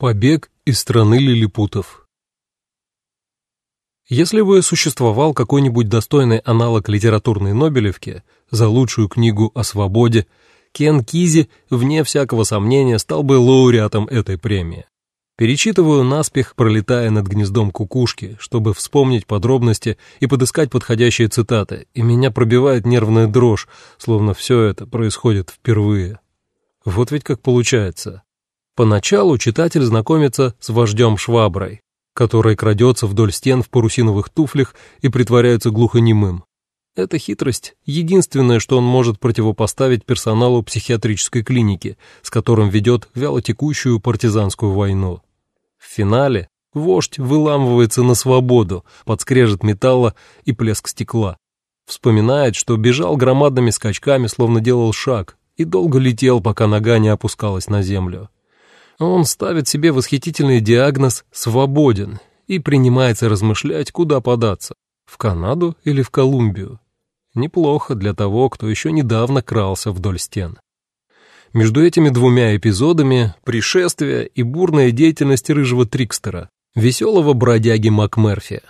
Побег из страны лилипутов. Если бы существовал какой-нибудь достойный аналог литературной Нобелевки за лучшую книгу о свободе, Кен Кизи, вне всякого сомнения, стал бы лауреатом этой премии. Перечитываю наспех, пролетая над гнездом кукушки, чтобы вспомнить подробности и подыскать подходящие цитаты, и меня пробивает нервная дрожь, словно все это происходит впервые. Вот ведь как получается. Поначалу читатель знакомится с вождем Шваброй, который крадется вдоль стен в парусиновых туфлях и притворяется глухонемым. Эта хитрость — единственное, что он может противопоставить персоналу психиатрической клиники, с которым ведет вялотекущую партизанскую войну. В финале вождь выламывается на свободу, подскрежет металла и плеск стекла. Вспоминает, что бежал громадными скачками, словно делал шаг, и долго летел, пока нога не опускалась на землю. Он ставит себе восхитительный диагноз «свободен» и принимается размышлять, куда податься – в Канаду или в Колумбию. Неплохо для того, кто еще недавно крался вдоль стен. Между этими двумя эпизодами – пришествие и бурная деятельность рыжего трикстера, веселого бродяги МакМерфи.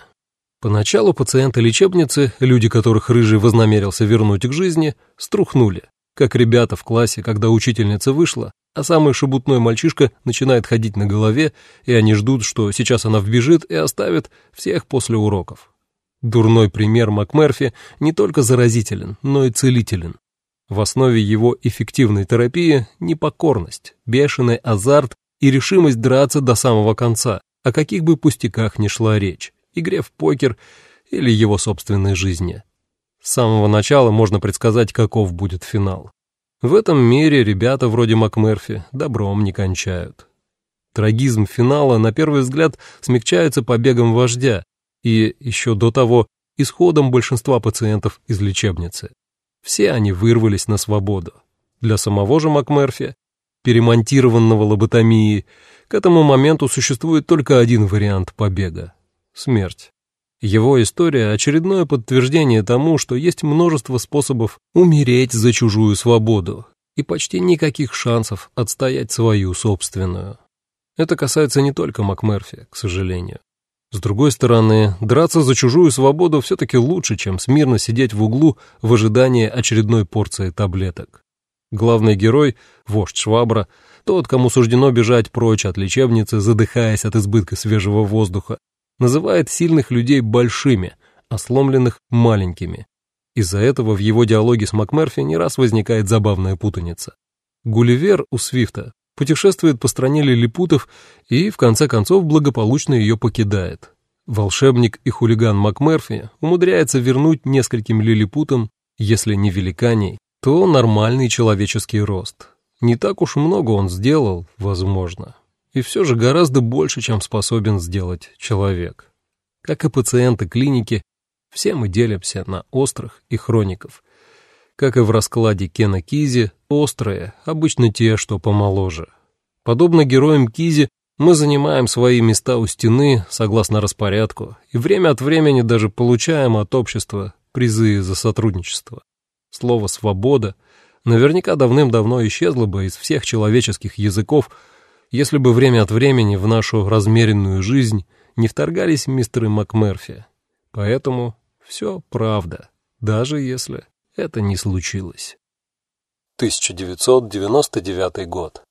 Поначалу пациенты лечебницы, люди которых рыжий вознамерился вернуть к жизни, струхнули, как ребята в классе, когда учительница вышла, а самый шебутной мальчишка начинает ходить на голове, и они ждут, что сейчас она вбежит и оставит всех после уроков. Дурной пример МакМерфи не только заразителен, но и целителен. В основе его эффективной терапии непокорность, бешеный азарт и решимость драться до самого конца, о каких бы пустяках ни шла речь, игре в покер или его собственной жизни. С самого начала можно предсказать, каков будет финал. В этом мире ребята вроде МакМерфи добром не кончают. Трагизм финала, на первый взгляд, смягчается побегом вождя и, еще до того, исходом большинства пациентов из лечебницы. Все они вырвались на свободу. Для самого же МакМерфи, перемонтированного лоботомией, к этому моменту существует только один вариант побега — смерть. Его история — очередное подтверждение тому, что есть множество способов умереть за чужую свободу и почти никаких шансов отстоять свою собственную. Это касается не только МакМерфи, к сожалению. С другой стороны, драться за чужую свободу все-таки лучше, чем смирно сидеть в углу в ожидании очередной порции таблеток. Главный герой, вождь Швабра, тот, кому суждено бежать прочь от лечебницы, задыхаясь от избытка свежего воздуха, называет сильных людей большими, а сломленных — маленькими. Из-за этого в его диалоге с МакМерфи не раз возникает забавная путаница. Гулливер у Свифта путешествует по стране лилипутов и, в конце концов, благополучно ее покидает. Волшебник и хулиган МакМерфи умудряется вернуть нескольким лилипутам, если не великаней, то нормальный человеческий рост. Не так уж много он сделал, возможно и все же гораздо больше, чем способен сделать человек. Как и пациенты клиники, все мы делимся на острых и хроников. Как и в раскладе Кена Кизи, острые обычно те, что помоложе. Подобно героям Кизи, мы занимаем свои места у стены согласно распорядку и время от времени даже получаем от общества призы за сотрудничество. Слово «свобода» наверняка давным-давно исчезло бы из всех человеческих языков, если бы время от времени в нашу размеренную жизнь не вторгались мистеры МакМерфи. Поэтому все правда, даже если это не случилось. 1999 год.